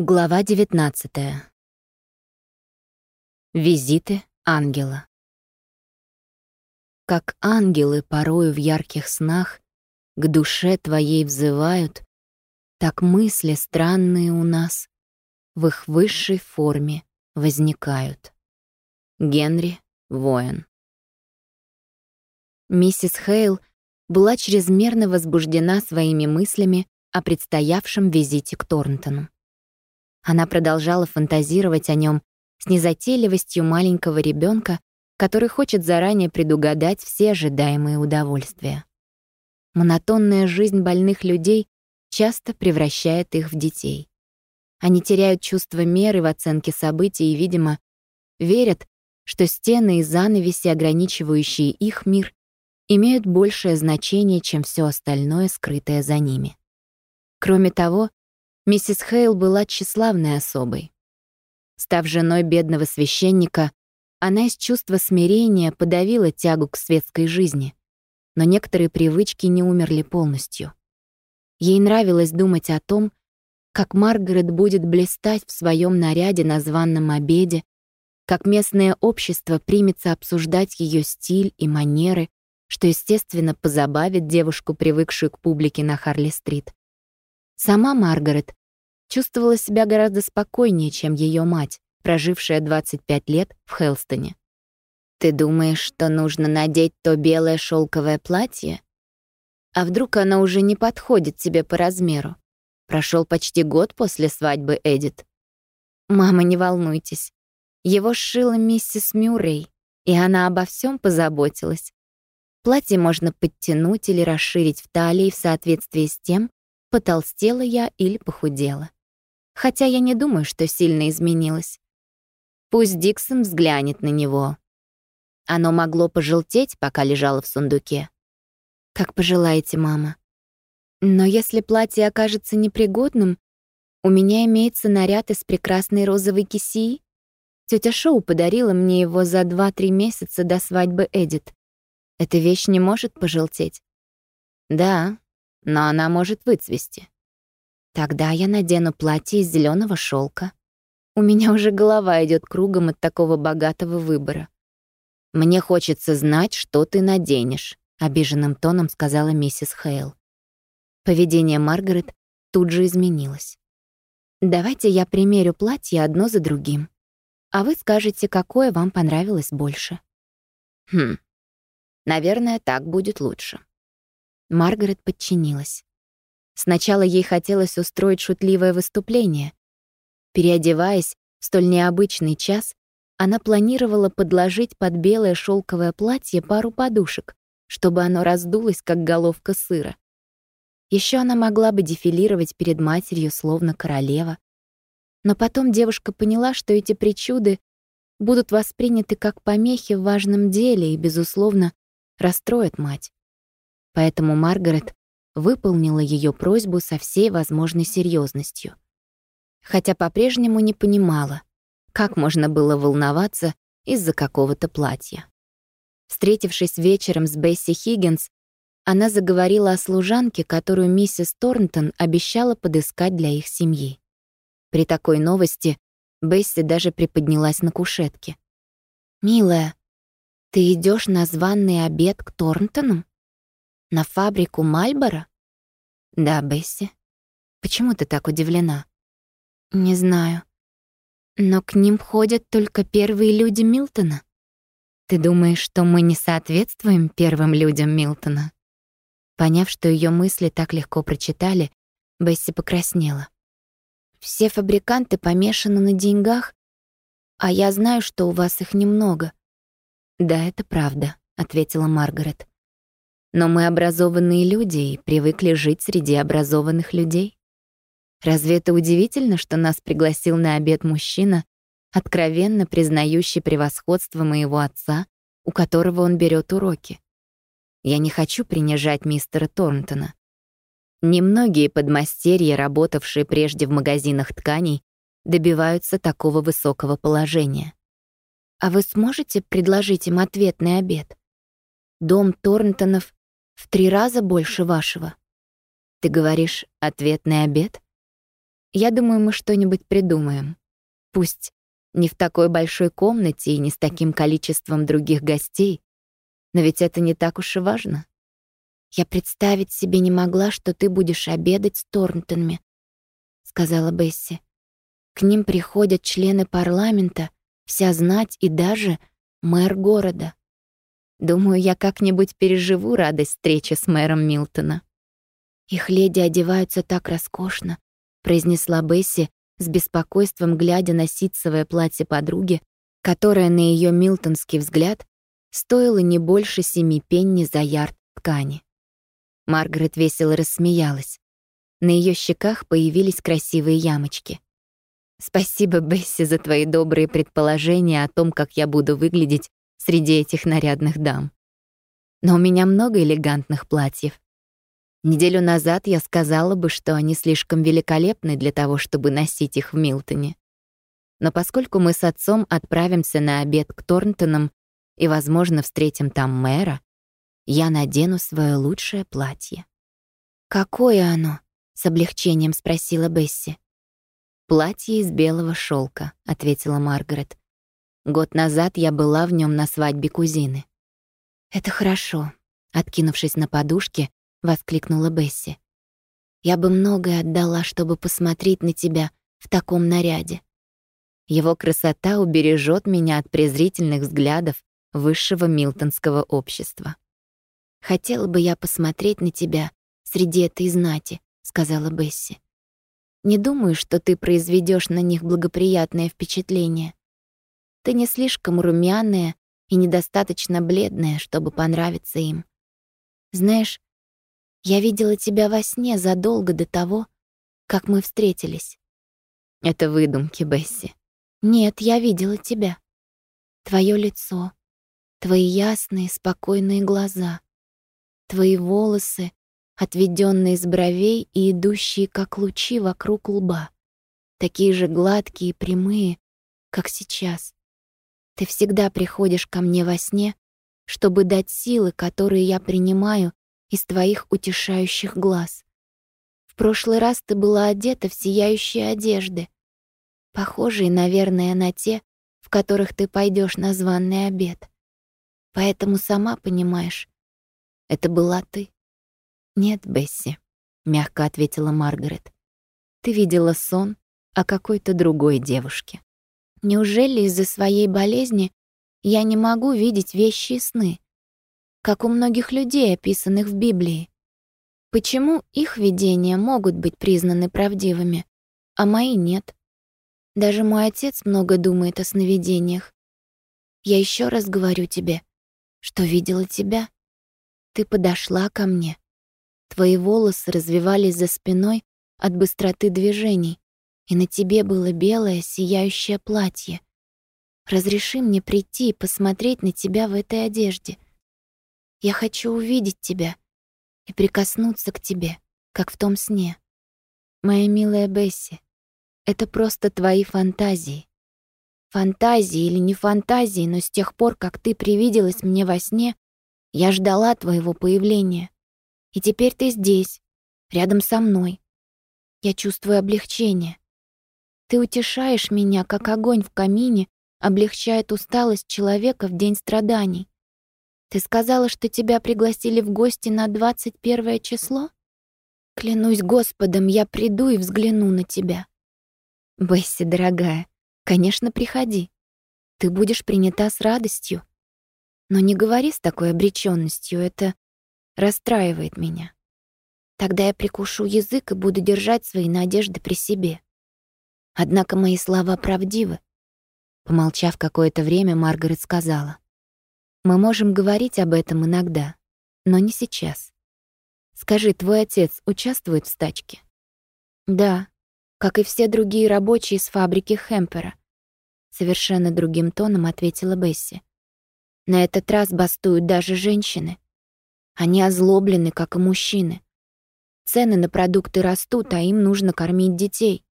Глава 19. Визиты ангела. Как ангелы порою в ярких снах К душе твоей взывают, Так мысли странные у нас В их высшей форме возникают. Генри Воин. Миссис Хейл была чрезмерно возбуждена своими мыслями о предстоявшем визите к Торнтону. Она продолжала фантазировать о нем с незатейливостью маленького ребенка, который хочет заранее предугадать все ожидаемые удовольствия. Монотонная жизнь больных людей часто превращает их в детей. Они теряют чувство меры в оценке событий и, видимо, верят, что стены и занавеси, ограничивающие их мир, имеют большее значение, чем все остальное, скрытое за ними. Кроме того, Миссис Хейл была тщеславной особой. Став женой бедного священника, она из чувства смирения подавила тягу к светской жизни, но некоторые привычки не умерли полностью. Ей нравилось думать о том, как Маргарет будет блистать в своем наряде на званном обеде, как местное общество примется обсуждать ее стиль и манеры, что, естественно, позабавит девушку, привыкшую к публике на Харли-стрит. Сама Маргарет чувствовала себя гораздо спокойнее, чем ее мать, прожившая 25 лет в Хелстоне. «Ты думаешь, что нужно надеть то белое шелковое платье? А вдруг оно уже не подходит тебе по размеру? Прошел почти год после свадьбы Эдит. Мама, не волнуйтесь. Его сшила миссис Мюррей, и она обо всем позаботилась. Платье можно подтянуть или расширить в талии в соответствии с тем, потолстела я или похудела. Хотя я не думаю, что сильно изменилась. Пусть Диксон взглянет на него. Оно могло пожелтеть, пока лежало в сундуке. Как пожелаете, мама. Но если платье окажется непригодным, у меня имеется наряд из прекрасной розовой кисии. Тетя Шоу подарила мне его за 2-3 месяца до свадьбы Эдит. Эта вещь не может пожелтеть. Да, но она может выцвести. Тогда я надену платье из зеленого шелка. У меня уже голова идет кругом от такого богатого выбора. Мне хочется знать, что ты наденешь, обиженным тоном сказала миссис Хейл. Поведение Маргарет тут же изменилось. Давайте я примерю платье одно за другим, а вы скажете, какое вам понравилось больше. Хм. Наверное, так будет лучше. Маргарет подчинилась. Сначала ей хотелось устроить шутливое выступление. Переодеваясь в столь необычный час, она планировала подложить под белое шелковое платье пару подушек, чтобы оно раздулось, как головка сыра. Еще она могла бы дефилировать перед матерью, словно королева. Но потом девушка поняла, что эти причуды будут восприняты как помехи в важном деле и, безусловно, расстроят мать. Поэтому Маргарет выполнила ее просьбу со всей возможной серьезностью. Хотя по-прежнему не понимала, как можно было волноваться из-за какого-то платья. Встретившись вечером с Бесси Хиггинс, она заговорила о служанке, которую миссис Торнтон обещала подыскать для их семьи. При такой новости Бесси даже приподнялась на кушетке. «Милая, ты идешь на званный обед к Торнтонам?» На фабрику Мальборо? Да, Бесси. Почему ты так удивлена? Не знаю. Но к ним ходят только первые люди Милтона. Ты думаешь, что мы не соответствуем первым людям Милтона? Поняв, что ее мысли так легко прочитали, Бесси покраснела. Все фабриканты помешаны на деньгах, а я знаю, что у вас их немного. Да, это правда, ответила Маргарет. Но мы образованные люди и привыкли жить среди образованных людей. Разве это удивительно, что нас пригласил на обед мужчина, откровенно признающий превосходство моего отца, у которого он берет уроки? Я не хочу принижать мистера Торнтона. Немногие подмастерья, работавшие прежде в магазинах тканей, добиваются такого высокого положения. А вы сможете предложить им ответный обед? Дом Торнтонов в три раза больше вашего. Ты говоришь, ответный обед? Я думаю, мы что-нибудь придумаем. Пусть не в такой большой комнате и не с таким количеством других гостей, но ведь это не так уж и важно. Я представить себе не могла, что ты будешь обедать с Торнтонами, сказала Бесси. К ним приходят члены парламента, вся знать и даже мэр города. Думаю, я как-нибудь переживу радость встречи с мэром Милтона. Их леди одеваются так роскошно, произнесла Бесси с беспокойством, глядя на ситцевое платье подруги, которое на ее милтонский взгляд стоило не больше семи пенни за ярд ткани. Маргарет весело рассмеялась. На ее щеках появились красивые ямочки. «Спасибо, Бесси, за твои добрые предположения о том, как я буду выглядеть среди этих нарядных дам. Но у меня много элегантных платьев. Неделю назад я сказала бы, что они слишком великолепны для того, чтобы носить их в Милтоне. Но поскольку мы с отцом отправимся на обед к Торнтонам и, возможно, встретим там мэра, я надену свое лучшее платье. «Какое оно?» — с облегчением спросила Бесси. «Платье из белого шелка, ответила Маргарет. «Год назад я была в нем на свадьбе кузины». «Это хорошо», — откинувшись на подушке, воскликнула Бесси. Я бы многое отдала, чтобы посмотреть на тебя в таком наряде. Его красота убережет меня от презрительных взглядов высшего милтонского общества. Хотела бы я посмотреть на тебя среди этой знати, сказала Бесси. Не думаю, что ты произведешь на них благоприятное впечатление. Ты не слишком румяная и недостаточно бледная, чтобы понравиться им. Знаешь, я видела тебя во сне задолго до того, как мы встретились. Это выдумки, Бесси. Нет, я видела тебя. Твое лицо, твои ясные, спокойные глаза, твои волосы, отведенные с бровей и идущие, как лучи, вокруг лба. Такие же гладкие и прямые, как сейчас. Ты всегда приходишь ко мне во сне, чтобы дать силы, которые я принимаю из твоих утешающих глаз. В прошлый раз ты была одета в сияющие одежды, похожие, наверное, на те, в которых ты пойдешь на званный обед. Поэтому сама понимаешь, это была ты. Нет, Бесси, мягко ответила Маргарет. Ты видела сон о какой-то другой девушке. Неужели из-за своей болезни я не могу видеть вещи и сны? как у многих людей, описанных в Библии. Почему их видения могут быть признаны правдивыми, а мои нет? Даже мой отец много думает о сновидениях. Я еще раз говорю тебе, что видела тебя. Ты подошла ко мне. Твои волосы развивались за спиной от быстроты движений, и на тебе было белое сияющее платье. Разреши мне прийти и посмотреть на тебя в этой одежде. Я хочу увидеть тебя и прикоснуться к тебе, как в том сне. Моя милая Бесси, это просто твои фантазии. Фантазии или не фантазии, но с тех пор, как ты привиделась мне во сне, я ждала твоего появления. И теперь ты здесь, рядом со мной. Я чувствую облегчение. Ты утешаешь меня, как огонь в камине облегчает усталость человека в день страданий. Ты сказала, что тебя пригласили в гости на 21 число? Клянусь Господом, я приду и взгляну на тебя. Бесси, дорогая, конечно, приходи. Ты будешь принята с радостью. Но не говори с такой обречённостью, это расстраивает меня. Тогда я прикушу язык и буду держать свои надежды при себе. Однако мои слова правдивы. Помолчав какое-то время, Маргарет сказала. Мы можем говорить об этом иногда, но не сейчас. Скажи, твой отец участвует в стачке? Да, как и все другие рабочие с фабрики Хемпера. Совершенно другим тоном ответила Бесси. На этот раз бастуют даже женщины. Они озлоблены, как и мужчины. Цены на продукты растут, а им нужно кормить детей.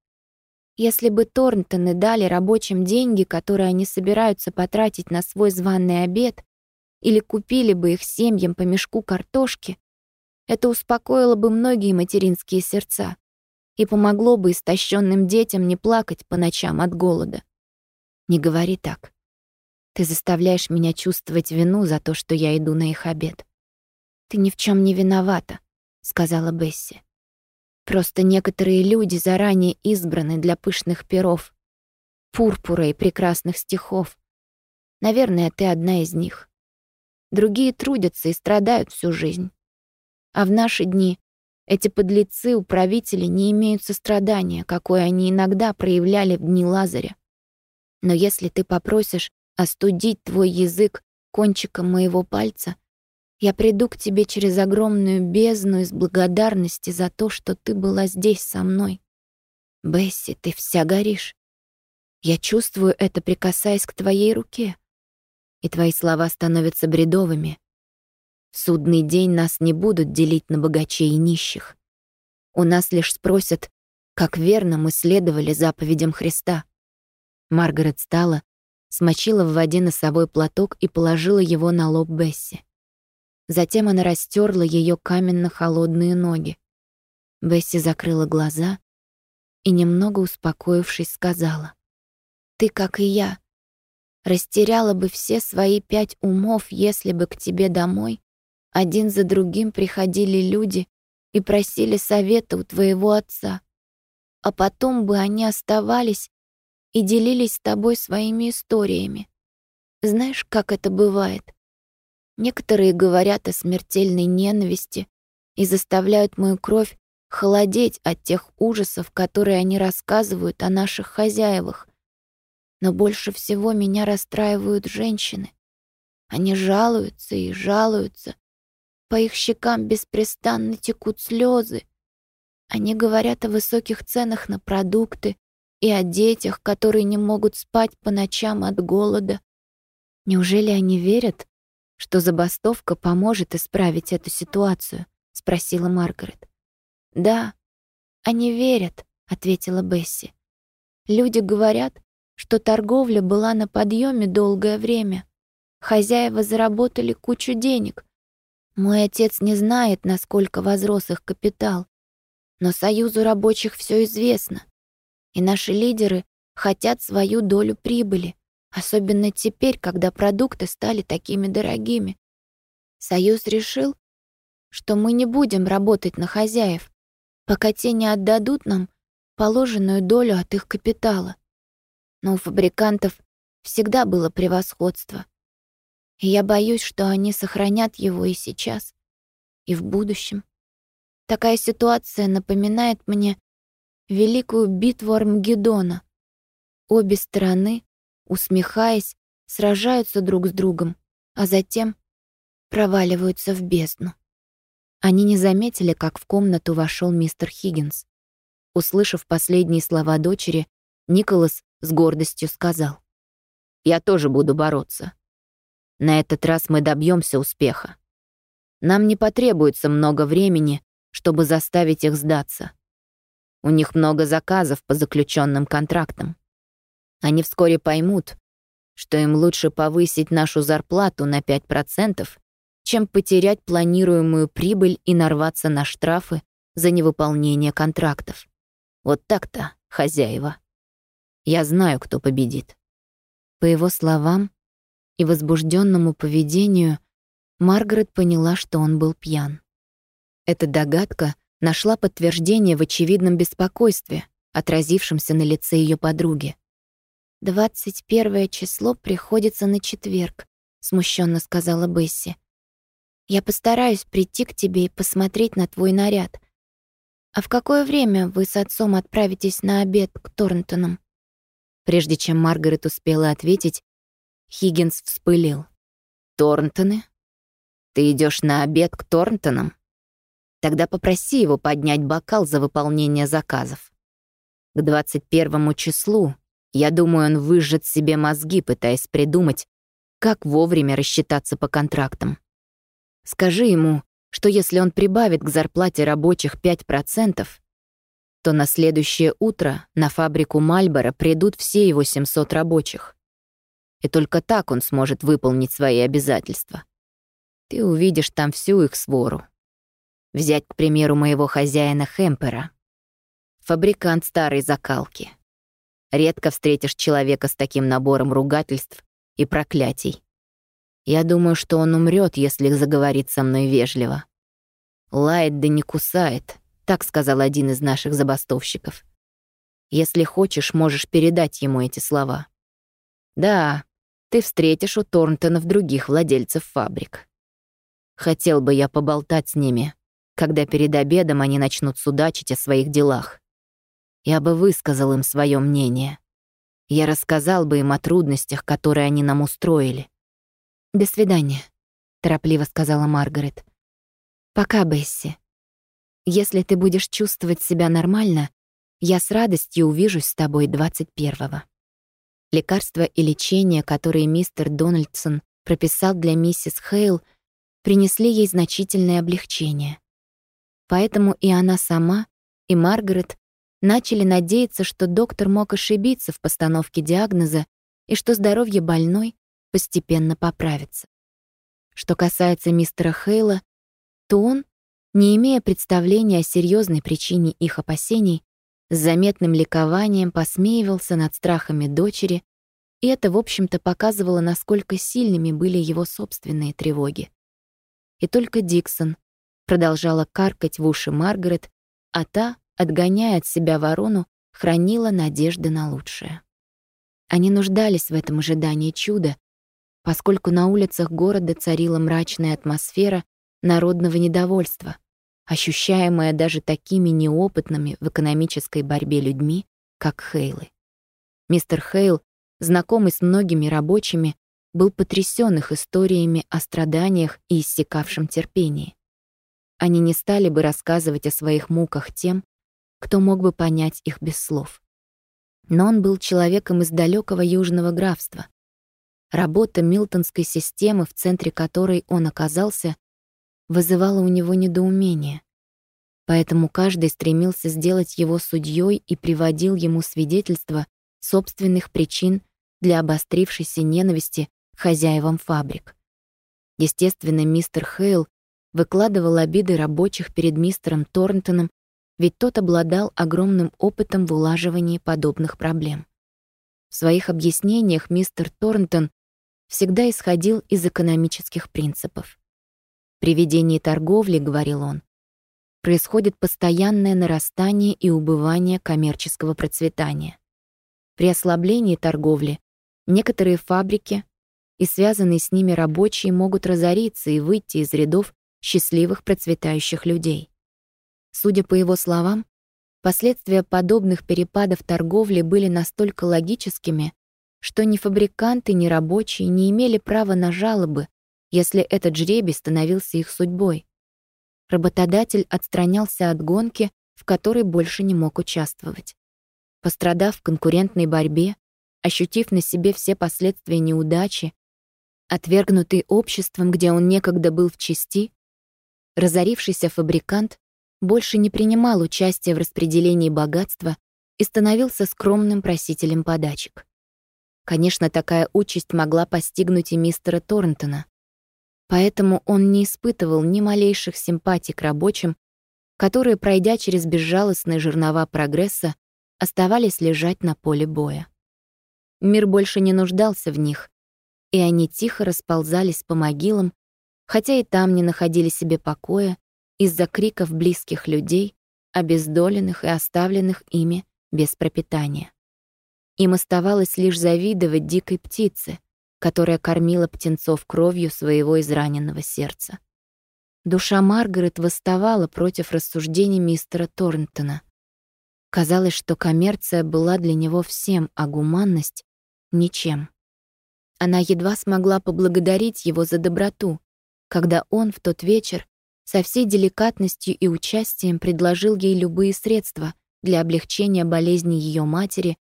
Если бы Торнтоны дали рабочим деньги, которые они собираются потратить на свой званый обед, или купили бы их семьям по мешку картошки, это успокоило бы многие материнские сердца. и помогло бы истощенным детям не плакать по ночам от голода. Не говори так. Ты заставляешь меня чувствовать вину за то, что я иду на их обед. Ты ни в чем не виновата, сказала Бесси. Просто некоторые люди заранее избраны для пышных перов, пурпура и прекрасных стихов. Наверное, ты одна из них. Другие трудятся и страдают всю жизнь. А в наши дни эти подлецы-управители не имеют сострадания, какое они иногда проявляли в дни Лазаря. Но если ты попросишь остудить твой язык кончиком моего пальца, я приду к тебе через огромную бездну из благодарности за то, что ты была здесь со мной. Бесси, ты вся горишь. Я чувствую это, прикасаясь к твоей руке. И твои слова становятся бредовыми, в судный день нас не будут делить на богачей и нищих. У нас лишь спросят, как верно мы следовали заповедям Христа. Маргарет стала, смочила в воде носовой платок и положила его на лоб Бесси. Затем она растерла ее каменно-холодные ноги. Бесси закрыла глаза и, немного успокоившись, сказала. «Ты, как и я, растеряла бы все свои пять умов, если бы к тебе домой один за другим приходили люди и просили совета у твоего отца. А потом бы они оставались и делились с тобой своими историями. Знаешь, как это бывает? Некоторые говорят о смертельной ненависти и заставляют мою кровь холодеть от тех ужасов, которые они рассказывают о наших хозяевах. Но больше всего меня расстраивают женщины. Они жалуются и жалуются, по их щекам беспрестанно текут слезы. Они говорят о высоких ценах на продукты и о детях, которые не могут спать по ночам от голода. Неужели они верят, что забастовка поможет исправить эту ситуацию? спросила Маргарет. Да, они верят, ответила Бесси. Люди говорят, что торговля была на подъеме долгое время. Хозяева заработали кучу денег, мой отец не знает, насколько возрос их капитал, но Союзу рабочих все известно, и наши лидеры хотят свою долю прибыли, особенно теперь, когда продукты стали такими дорогими. Союз решил, что мы не будем работать на хозяев, пока те не отдадут нам положенную долю от их капитала. Но у фабрикантов всегда было превосходство — и я боюсь, что они сохранят его и сейчас, и в будущем. Такая ситуация напоминает мне великую битву Армагеддона. Обе стороны, усмехаясь, сражаются друг с другом, а затем проваливаются в бездну. Они не заметили, как в комнату вошел мистер Хиггинс. Услышав последние слова дочери, Николас с гордостью сказал. «Я тоже буду бороться. На этот раз мы добьемся успеха. Нам не потребуется много времени, чтобы заставить их сдаться. У них много заказов по заключенным контрактам. Они вскоре поймут, что им лучше повысить нашу зарплату на 5%, чем потерять планируемую прибыль и нарваться на штрафы за невыполнение контрактов. Вот так-то, хозяева. Я знаю, кто победит. По его словам, и возбужденному поведению Маргарет поняла, что он был пьян. Эта догадка нашла подтверждение в очевидном беспокойстве, отразившемся на лице ее подруги. «Двадцать первое число приходится на четверг», — смущенно сказала Бесси. «Я постараюсь прийти к тебе и посмотреть на твой наряд. А в какое время вы с отцом отправитесь на обед к Торнтонам?» Прежде чем Маргарет успела ответить, Хиггинс вспылил. «Торнтоны? Ты идешь на обед к Торнтонам? Тогда попроси его поднять бокал за выполнение заказов. К 21 числу, я думаю, он выжжет себе мозги, пытаясь придумать, как вовремя рассчитаться по контрактам. Скажи ему, что если он прибавит к зарплате рабочих 5%, то на следующее утро на фабрику Мальборо придут все его 700 рабочих и только так он сможет выполнить свои обязательства. Ты увидишь там всю их свору. Взять, к примеру, моего хозяина Хемпера. Фабрикант старой закалки. Редко встретишь человека с таким набором ругательств и проклятий. Я думаю, что он умрет, если заговорит со мной вежливо. Лает да не кусает, так сказал один из наших забастовщиков. Если хочешь, можешь передать ему эти слова. Да, ты встретишь у Торнтонов других владельцев фабрик. Хотел бы я поболтать с ними, когда перед обедом они начнут судачить о своих делах. Я бы высказал им свое мнение. Я рассказал бы им о трудностях, которые они нам устроили. «До свидания», — торопливо сказала Маргарет. «Пока, Бесси. Если ты будешь чувствовать себя нормально, я с радостью увижусь с тобой 21-го». Лекарства и лечение, которые мистер Дональдсон прописал для миссис Хейл, принесли ей значительное облегчение. Поэтому и она сама, и Маргарет начали надеяться, что доктор мог ошибиться в постановке диагноза и что здоровье больной постепенно поправится. Что касается мистера Хейла, то он, не имея представления о серьезной причине их опасений, с заметным ликованием посмеивался над страхами дочери, и это, в общем-то, показывало, насколько сильными были его собственные тревоги. И только Диксон продолжала каркать в уши Маргарет, а та отгоняя от себя ворону, хранила надежды на лучшее. Они нуждались в этом ожидании чуда, поскольку на улицах города царила мрачная атмосфера народного недовольства, ощущаемая даже такими неопытными в экономической борьбе людьми, как Хейлы. Мистер Хейл, знакомый с многими рабочими, был потрясен их историями о страданиях и иссякавшем терпении. Они не стали бы рассказывать о своих муках тем, кто мог бы понять их без слов. Но он был человеком из далекого южного графства. Работа милтонской системы, в центре которой он оказался, вызывала у него недоумение. Поэтому каждый стремился сделать его судьей и приводил ему свидетельства собственных причин для обострившейся ненависти к хозяевам фабрик. Естественно, мистер Хейл выкладывал обиды рабочих перед мистером Торнтоном ведь тот обладал огромным опытом в улаживании подобных проблем. В своих объяснениях мистер Торнтон всегда исходил из экономических принципов. При ведении торговли, говорил он, происходит постоянное нарастание и убывание коммерческого процветания. При ослаблении торговли некоторые фабрики и связанные с ними рабочие могут разориться и выйти из рядов счастливых процветающих людей. Судя по его словам, последствия подобных перепадов торговли были настолько логическими, что ни фабриканты, ни рабочие не имели права на жалобы, если этот жребий становился их судьбой. Работодатель отстранялся от гонки, в которой больше не мог участвовать. Пострадав в конкурентной борьбе, ощутив на себе все последствия неудачи, отвергнутый обществом, где он некогда был в чести, разорившийся фабрикант больше не принимал участия в распределении богатства и становился скромным просителем подачек. Конечно, такая участь могла постигнуть и мистера Торнтона. Поэтому он не испытывал ни малейших симпатий к рабочим, которые, пройдя через безжалостные жернова прогресса, оставались лежать на поле боя. Мир больше не нуждался в них, и они тихо расползались по могилам, хотя и там не находили себе покоя из-за криков близких людей, обездоленных и оставленных ими без пропитания. Им оставалось лишь завидовать дикой птице, которая кормила птенцов кровью своего израненного сердца. Душа Маргарет восставала против рассуждений мистера Торнтона. Казалось, что коммерция была для него всем, а гуманность — ничем. Она едва смогла поблагодарить его за доброту, когда он в тот вечер со всей деликатностью и участием предложил ей любые средства для облегчения болезни ее матери,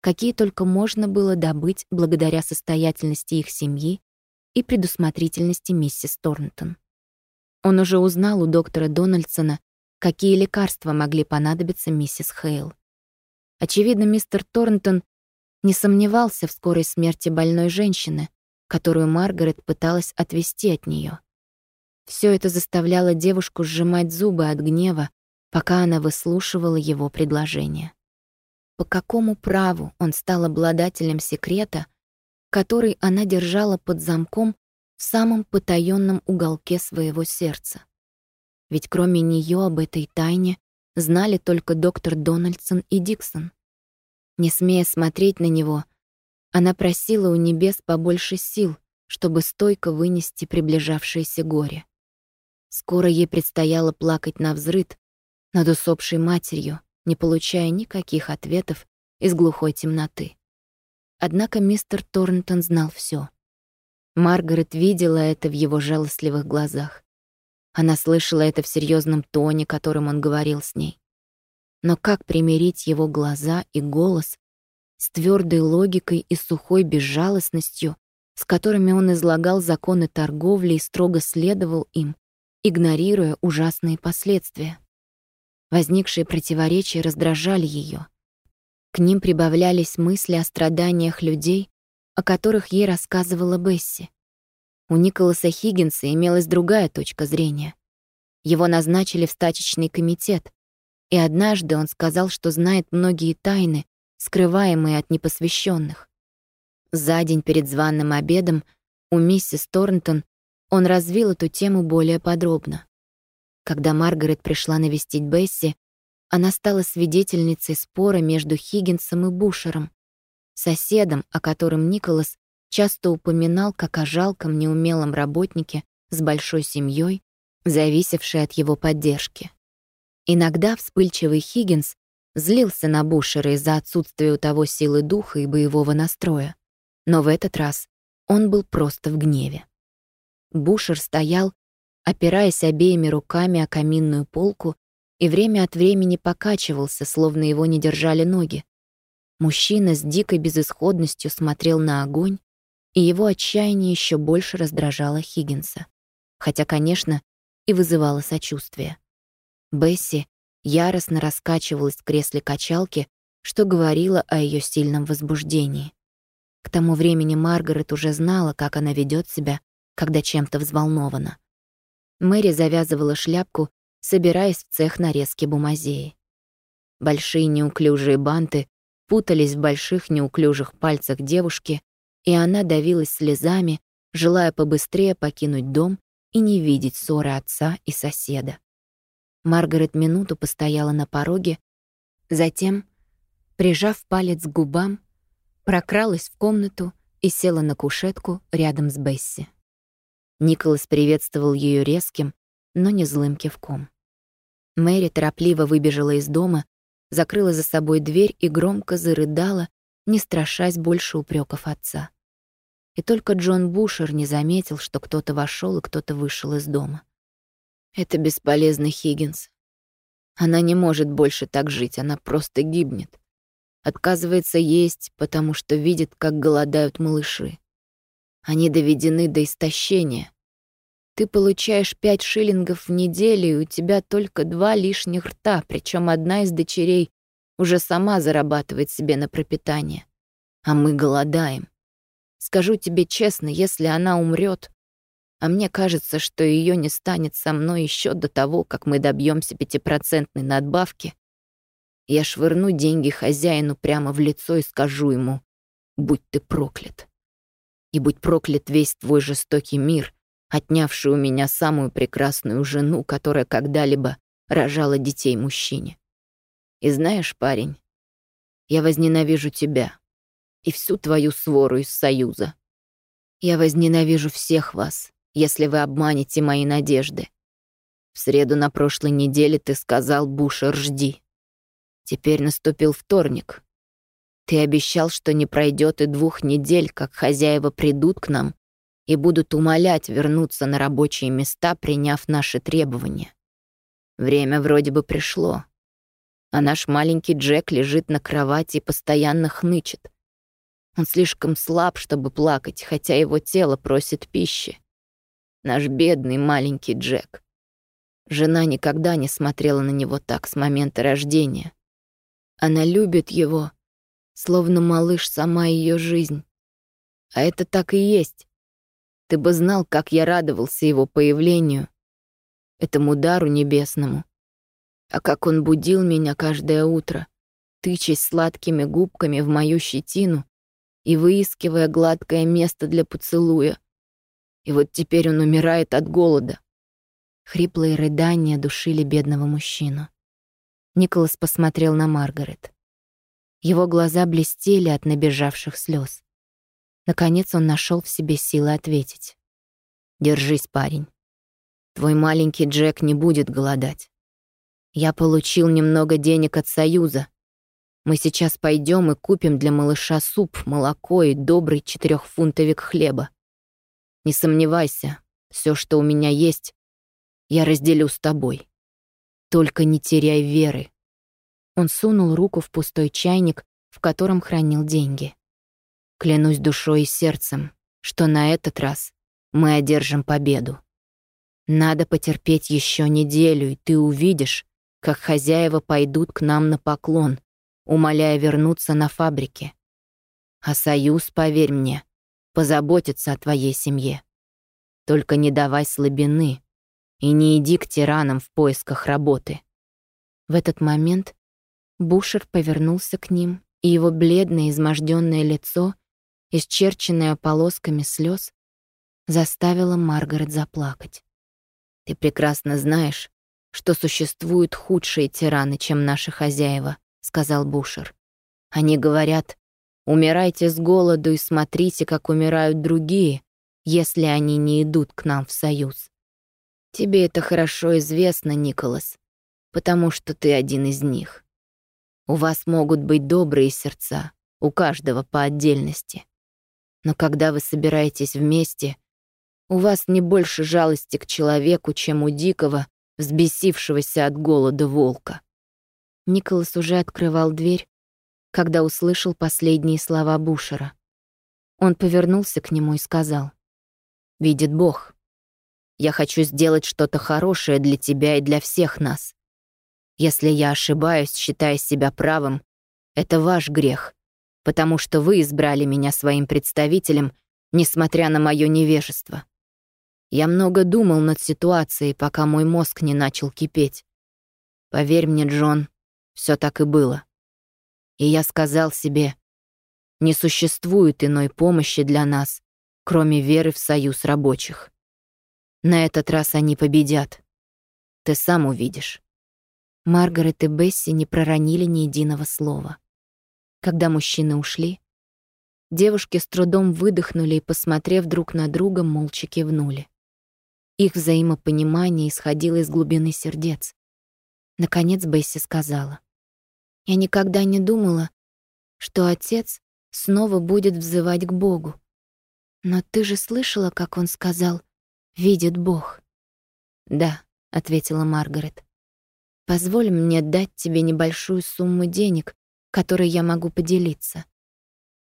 какие только можно было добыть благодаря состоятельности их семьи и предусмотрительности миссис Торнтон. Он уже узнал у доктора Дональдсона, какие лекарства могли понадобиться миссис Хейл. Очевидно, мистер Торнтон не сомневался в скорой смерти больной женщины, которую Маргарет пыталась отвести от нее. Все это заставляло девушку сжимать зубы от гнева, пока она выслушивала его предложение. По какому праву он стал обладателем секрета, который она держала под замком в самом потаённом уголке своего сердца? Ведь кроме неё об этой тайне знали только доктор Дональдсон и Диксон. Не смея смотреть на него, она просила у небес побольше сил, чтобы стойко вынести приближавшееся горе. Скоро ей предстояло плакать на взрыд над усопшей матерью, не получая никаких ответов из глухой темноты. Однако мистер Торнтон знал все. Маргарет видела это в его жалостливых глазах. Она слышала это в серьезном тоне, которым он говорил с ней. Но как примирить его глаза и голос с твердой логикой и сухой безжалостностью, с которыми он излагал законы торговли и строго следовал им, игнорируя ужасные последствия? Возникшие противоречия раздражали ее. К ним прибавлялись мысли о страданиях людей, о которых ей рассказывала Бесси. У Николаса Хиггинса имелась другая точка зрения. Его назначили в стачечный комитет, и однажды он сказал, что знает многие тайны, скрываемые от непосвященных. За день перед званым обедом у миссис Торнтон он развил эту тему более подробно. Когда Маргарет пришла навестить Бесси, она стала свидетельницей спора между Хиггинсом и Бушером, соседом, о котором Николас часто упоминал как о жалком неумелом работнике с большой семьей, зависевшей от его поддержки. Иногда вспыльчивый Хиггинс злился на Бушера из-за отсутствия у того силы духа и боевого настроя. Но в этот раз он был просто в гневе. Бушер стоял, опираясь обеими руками о каминную полку и время от времени покачивался, словно его не держали ноги. Мужчина с дикой безысходностью смотрел на огонь, и его отчаяние еще больше раздражало Хиггинса. Хотя, конечно, и вызывало сочувствие. Бесси яростно раскачивалась в кресле качалки, что говорило о ее сильном возбуждении. К тому времени Маргарет уже знала, как она ведет себя, когда чем-то взволнована. Мэри завязывала шляпку, собираясь в цех нарезки бумазеи. Большие неуклюжие банты путались в больших неуклюжих пальцах девушки, и она давилась слезами, желая побыстрее покинуть дом и не видеть ссоры отца и соседа. Маргарет минуту постояла на пороге, затем, прижав палец к губам, прокралась в комнату и села на кушетку рядом с Бесси. Николас приветствовал ее резким, но не злым кивком. Мэри торопливо выбежала из дома, закрыла за собой дверь и громко зарыдала, не страшась больше упреков отца. И только Джон Бушер не заметил, что кто-то вошел и кто-то вышел из дома. Это бесполезный Хиггинс. Она не может больше так жить, она просто гибнет. Отказывается есть, потому что видит, как голодают малыши. Они доведены до истощения. Ты получаешь пять шиллингов в неделю, и у тебя только два лишних рта, причем одна из дочерей уже сама зарабатывает себе на пропитание. А мы голодаем. Скажу тебе честно, если она умрет, а мне кажется, что ее не станет со мной еще до того, как мы добьемся пятипроцентной надбавки, я швырну деньги хозяину прямо в лицо и скажу ему «Будь ты проклят» и будь проклят весь твой жестокий мир, отнявший у меня самую прекрасную жену, которая когда-либо рожала детей мужчине. И знаешь, парень, я возненавижу тебя и всю твою свору из Союза. Я возненавижу всех вас, если вы обманете мои надежды. В среду на прошлой неделе ты сказал Бушер, жди. Теперь наступил вторник, ты обещал, что не пройдет и двух недель, как хозяева придут к нам и будут умолять вернуться на рабочие места, приняв наши требования. Время вроде бы пришло. А наш маленький Джек лежит на кровати и постоянно хнычет. Он слишком слаб, чтобы плакать, хотя его тело просит пищи. Наш бедный маленький Джек. Жена никогда не смотрела на него так с момента рождения. Она любит его, словно малыш сама ее жизнь. А это так и есть. Ты бы знал, как я радовался его появлению, этому дару небесному. А как он будил меня каждое утро, тычась сладкими губками в мою щетину и выискивая гладкое место для поцелуя. И вот теперь он умирает от голода. Хриплые рыдания душили бедного мужчину. Николас посмотрел на Маргарет. Его глаза блестели от набежавших слез. Наконец он нашел в себе силы ответить. «Держись, парень. Твой маленький Джек не будет голодать. Я получил немного денег от Союза. Мы сейчас пойдем и купим для малыша суп, молоко и добрый четырехфунтовик хлеба. Не сомневайся, все, что у меня есть, я разделю с тобой. Только не теряй веры. Он сунул руку в пустой чайник, в котором хранил деньги. Клянусь душой и сердцем, что на этот раз мы одержим победу. Надо потерпеть еще неделю, и ты увидишь, как хозяева пойдут к нам на поклон, умоляя вернуться на фабрике. А Союз, поверь мне, позаботится о твоей семье. Только не давай слабины и не иди к тиранам в поисках работы. В этот момент Бушер повернулся к ним, и его бледное, изможденное лицо, исчерченное полосками слез, заставило Маргарет заплакать. «Ты прекрасно знаешь, что существуют худшие тираны, чем наши хозяева», — сказал Бушер. «Они говорят, умирайте с голоду и смотрите, как умирают другие, если они не идут к нам в союз. Тебе это хорошо известно, Николас, потому что ты один из них. У вас могут быть добрые сердца, у каждого по отдельности. Но когда вы собираетесь вместе, у вас не больше жалости к человеку, чем у дикого, взбесившегося от голода волка. Николас уже открывал дверь, когда услышал последние слова Бушера. Он повернулся к нему и сказал, «Видит Бог, я хочу сделать что-то хорошее для тебя и для всех нас. Если я ошибаюсь, считая себя правым, это ваш грех, потому что вы избрали меня своим представителем, несмотря на мое невежество. Я много думал над ситуацией, пока мой мозг не начал кипеть. Поверь мне, Джон, все так и было. И я сказал себе, не существует иной помощи для нас, кроме веры в союз рабочих. На этот раз они победят. Ты сам увидишь. Маргарет и Бесси не проронили ни единого слова. Когда мужчины ушли, девушки с трудом выдохнули и, посмотрев друг на друга, молча кивнули. Их взаимопонимание исходило из глубины сердец. Наконец Бесси сказала. «Я никогда не думала, что отец снова будет взывать к Богу. Но ты же слышала, как он сказал «видит Бог». «Да», — ответила Маргарет. Позволь мне дать тебе небольшую сумму денег, которой я могу поделиться.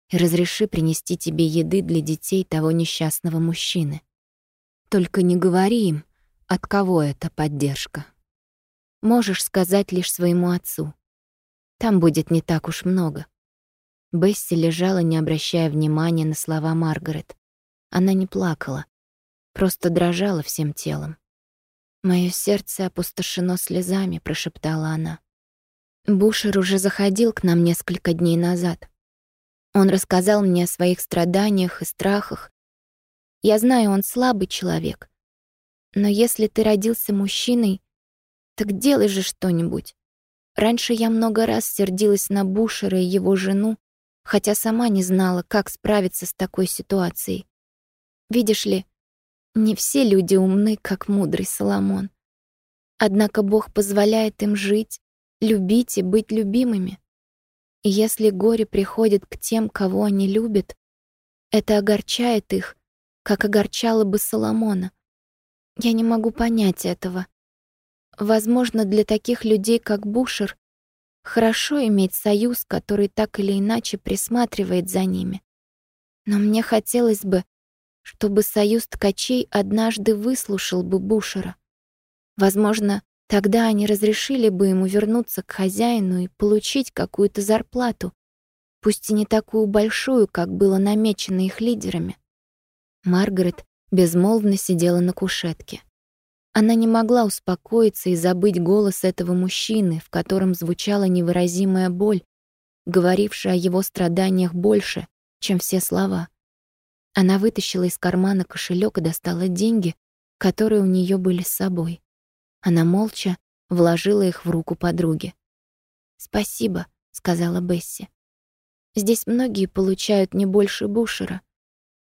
И разреши принести тебе еды для детей того несчастного мужчины. Только не говори им, от кого это поддержка. Можешь сказать лишь своему отцу. Там будет не так уж много. Бесси лежала, не обращая внимания на слова Маргарет. Она не плакала, просто дрожала всем телом. «Моё сердце опустошено слезами», — прошептала она. Бушер уже заходил к нам несколько дней назад. Он рассказал мне о своих страданиях и страхах. Я знаю, он слабый человек. Но если ты родился мужчиной, так делай же что-нибудь. Раньше я много раз сердилась на Бушера и его жену, хотя сама не знала, как справиться с такой ситуацией. Видишь ли, не все люди умны, как мудрый Соломон. Однако Бог позволяет им жить, любить и быть любимыми. И если горе приходит к тем, кого они любят, это огорчает их, как огорчало бы Соломона. Я не могу понять этого. Возможно, для таких людей, как Бушер, хорошо иметь союз, который так или иначе присматривает за ними. Но мне хотелось бы, чтобы союз ткачей однажды выслушал бы Бушера. Возможно, тогда они разрешили бы ему вернуться к хозяину и получить какую-то зарплату, пусть и не такую большую, как было намечено их лидерами. Маргарет безмолвно сидела на кушетке. Она не могла успокоиться и забыть голос этого мужчины, в котором звучала невыразимая боль, говорившая о его страданиях больше, чем все слова. Она вытащила из кармана кошелек и достала деньги, которые у нее были с собой. Она молча вложила их в руку подруги. «Спасибо», — сказала Бесси. «Здесь многие получают не больше Бушера,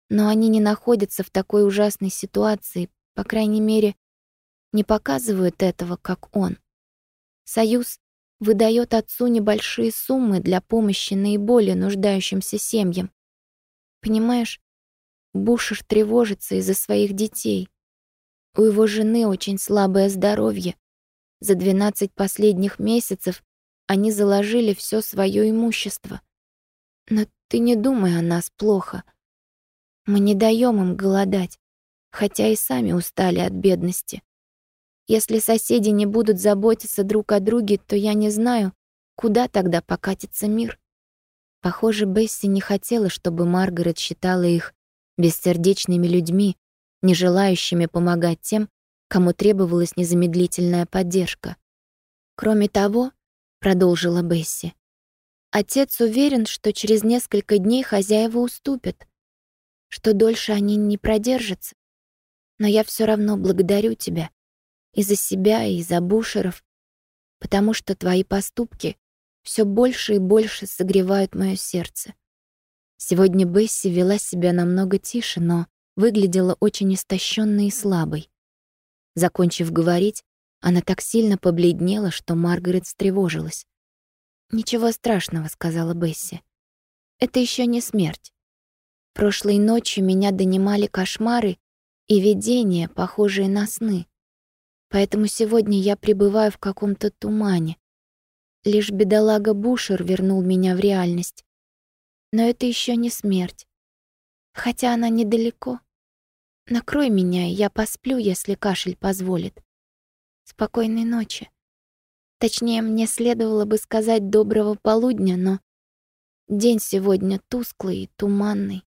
но они не находятся в такой ужасной ситуации, по крайней мере, не показывают этого, как он. Союз выдает отцу небольшие суммы для помощи наиболее нуждающимся семьям. Понимаешь, Бушер тревожится из-за своих детей. У его жены очень слабое здоровье. За 12 последних месяцев они заложили все свое имущество. Но ты не думай о нас плохо. Мы не даем им голодать, хотя и сами устали от бедности. Если соседи не будут заботиться друг о друге, то я не знаю, куда тогда покатится мир. Похоже, Бесси не хотела, чтобы Маргарет считала их бессердечными людьми, не желающими помогать тем, кому требовалась незамедлительная поддержка. Кроме того, продолжила Бесси, отец уверен, что через несколько дней хозяева уступят, что дольше они не продержатся. Но я все равно благодарю тебя и за себя, и за Бушеров, потому что твои поступки все больше и больше согревают мое сердце. Сегодня Бесси вела себя намного тише, но выглядела очень истощенной и слабой. Закончив говорить, она так сильно побледнела, что Маргарет встревожилась. «Ничего страшного», — сказала Бесси. «Это еще не смерть. Прошлой ночью меня донимали кошмары и видения, похожие на сны. Поэтому сегодня я пребываю в каком-то тумане. Лишь бедолага Бушер вернул меня в реальность. Но это еще не смерть. Хотя она недалеко. Накрой меня, я посплю, если кашель позволит. Спокойной ночи. Точнее, мне следовало бы сказать доброго полудня, но день сегодня тусклый и туманный.